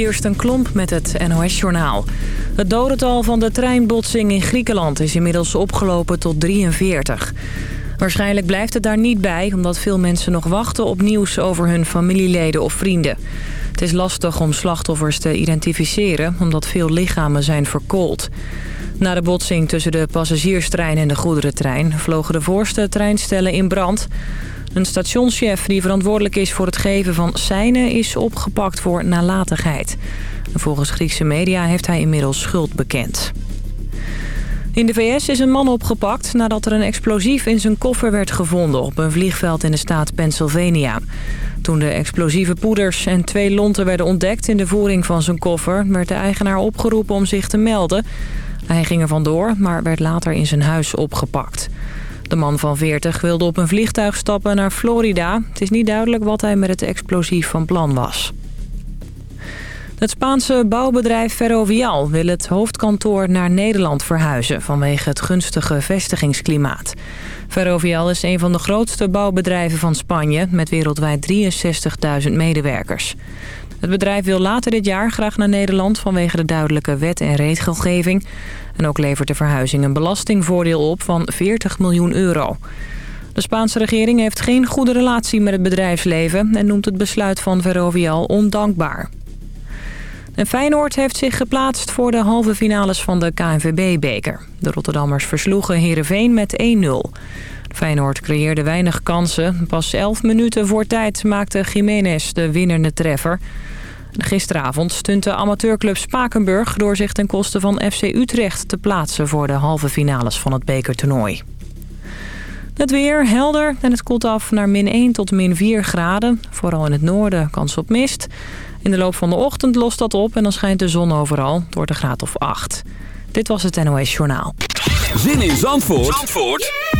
Kirsten Klomp met het NOS-journaal. Het dodental van de treinbotsing in Griekenland is inmiddels opgelopen tot 43. Waarschijnlijk blijft het daar niet bij... omdat veel mensen nog wachten op nieuws over hun familieleden of vrienden. Het is lastig om slachtoffers te identificeren... omdat veel lichamen zijn verkoold. Na de botsing tussen de passagierstrein en de goederentrein... vlogen de voorste treinstellen in brand... Een stationschef die verantwoordelijk is voor het geven van seinen is opgepakt voor nalatigheid. Volgens Griekse media heeft hij inmiddels schuld bekend. In de VS is een man opgepakt nadat er een explosief in zijn koffer werd gevonden op een vliegveld in de staat Pennsylvania. Toen de explosieve poeders en twee lonten werden ontdekt in de voering van zijn koffer... werd de eigenaar opgeroepen om zich te melden. Hij ging er vandoor, maar werd later in zijn huis opgepakt. De man van 40 wilde op een vliegtuig stappen naar Florida. Het is niet duidelijk wat hij met het explosief van plan was. Het Spaanse bouwbedrijf Ferrovial wil het hoofdkantoor naar Nederland verhuizen... vanwege het gunstige vestigingsklimaat. Ferrovial is een van de grootste bouwbedrijven van Spanje... met wereldwijd 63.000 medewerkers. Het bedrijf wil later dit jaar graag naar Nederland... vanwege de duidelijke wet- en regelgeving. En ook levert de verhuizing een belastingvoordeel op van 40 miljoen euro. De Spaanse regering heeft geen goede relatie met het bedrijfsleven... en noemt het besluit van Ferrovial ondankbaar. En Feyenoord heeft zich geplaatst voor de halve finales van de KNVB-beker. De Rotterdammers versloegen Heerenveen met 1-0. Feyenoord creëerde weinig kansen. Pas 11 minuten voor tijd maakte Jiménez de winnende treffer. Gisteravond stunte amateurclub Spakenburg door zich ten koste van FC Utrecht te plaatsen voor de halve finales van het bekertoernooi. Het weer helder en het koelt af naar min 1 tot min 4 graden. Vooral in het noorden kans op mist. In de loop van de ochtend lost dat op en dan schijnt de zon overal. door de graad of 8. Dit was het NOS Journaal. Zin in Zandvoort, Zandvoort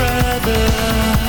brother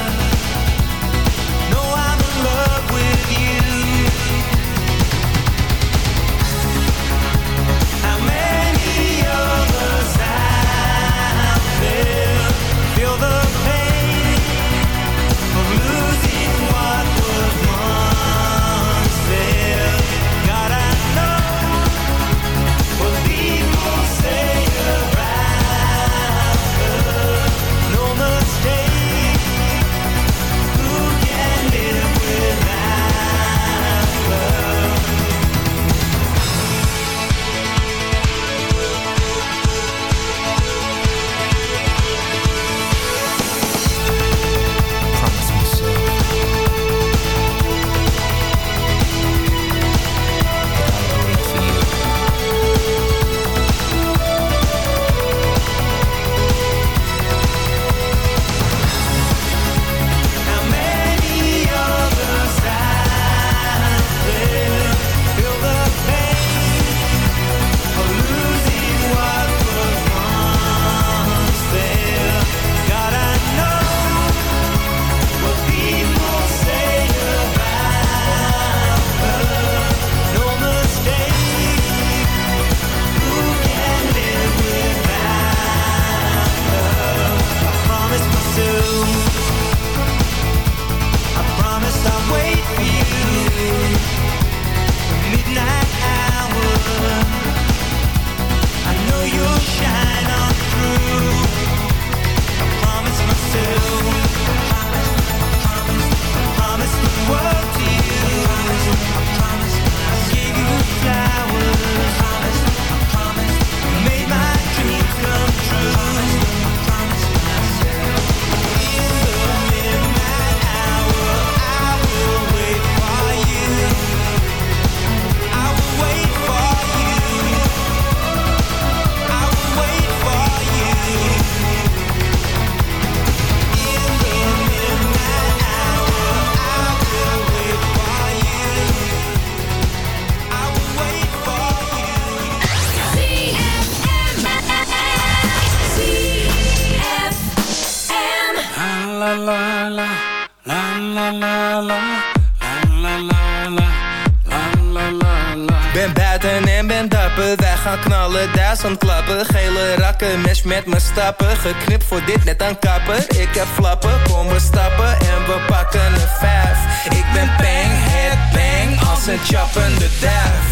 wij gaan knallen, duizend klappen Gele rakken, mes met me stappen. Geknipt voor dit net een kapper Ik heb flappen, kom we stappen en we pakken een vijf. Ik ben bang, het bang, als een chappende duif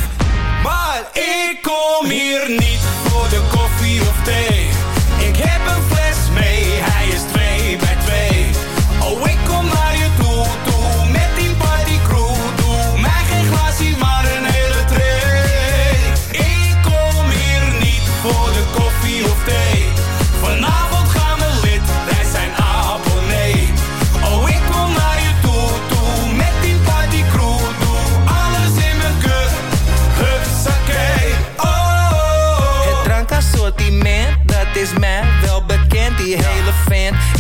Maar ik kom hier niet voor de koffie of thee. Ik heb een fles mee, hij is twee bij twee. Oh, ik kom naar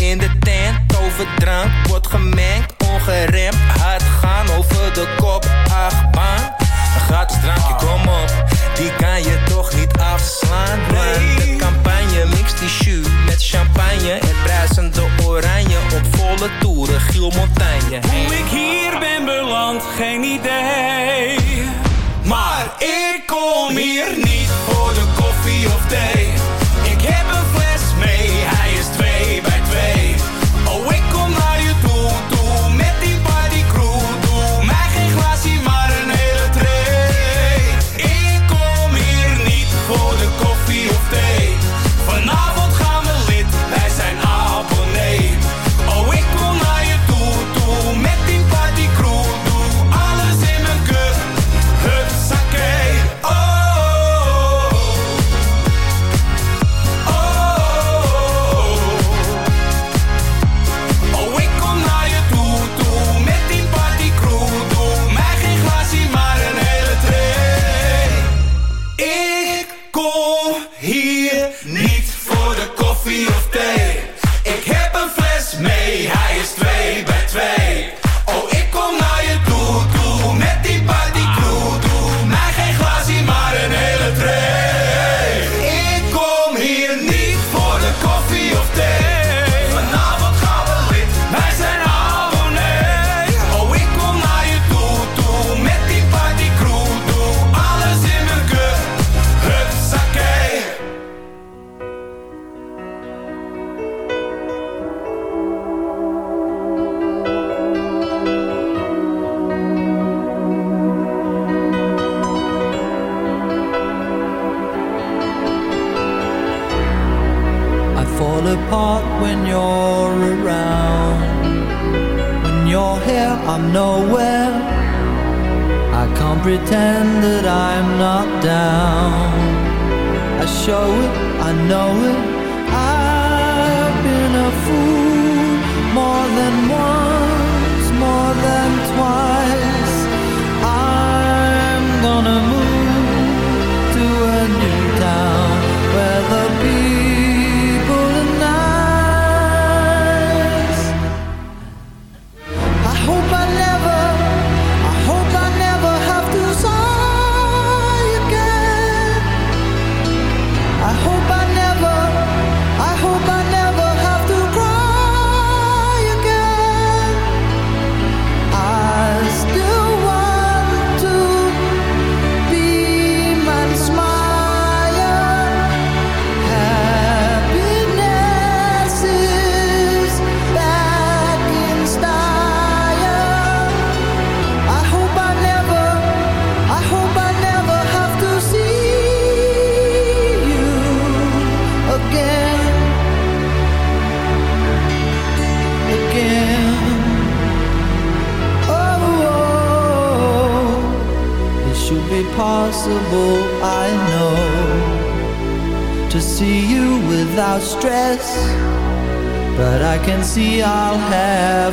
in de tent, overdrank wordt gemengd, ongeremd, hard gaan over de kop, achtbaan. Een gratis drankje, kom op, die kan je toch niet afslaan. Nee. de campagne mixt die met champagne en bruisende oranje op volle toeren, Giel Montagne. Hoe ik hier ben beland, geen idee. Maar ik kom hier niet voor de koffie of thee.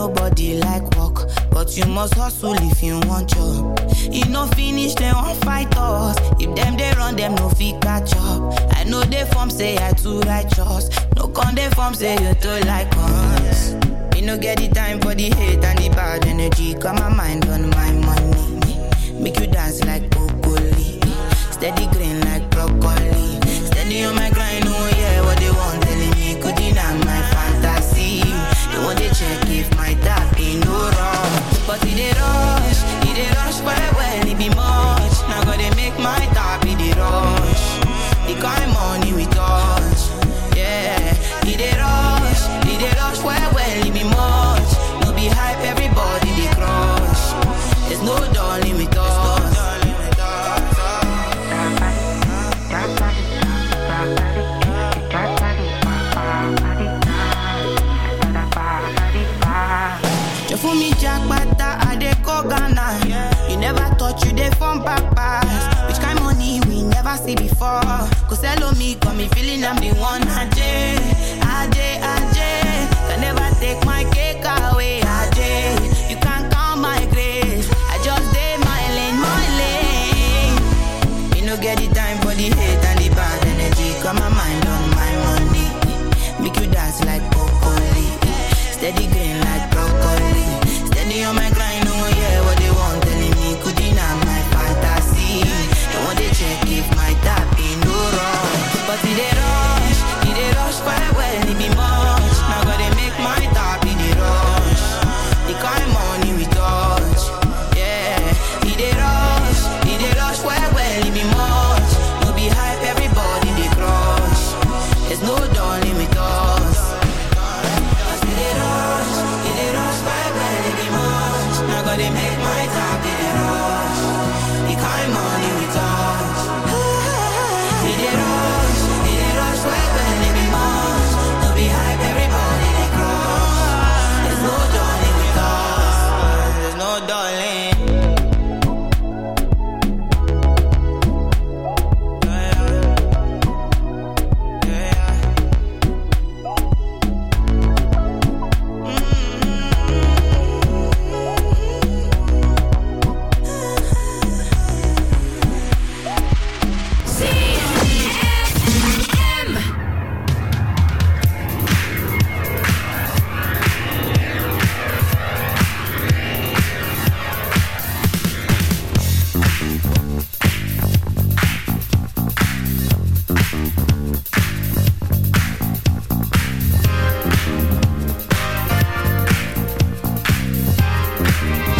Nobody like work, but you must hustle if you want job. E no finish dem wan fight us. If them they run them no fit catch up. I know they form say I too righteous. No con they form say you too like us. Me no get the time for the hate and the bad energy. Got my mind on my money. Make you dance like broccoli. Steady green like broccoli. Steady on my Cause hello me, got me feeling I'm the one. I'm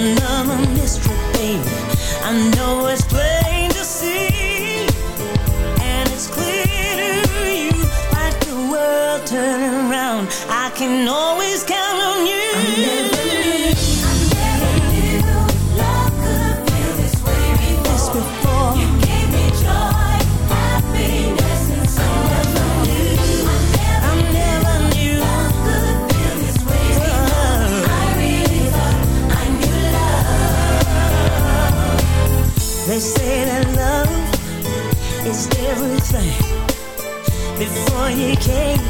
Another mystery, baby. I know it's plain you came,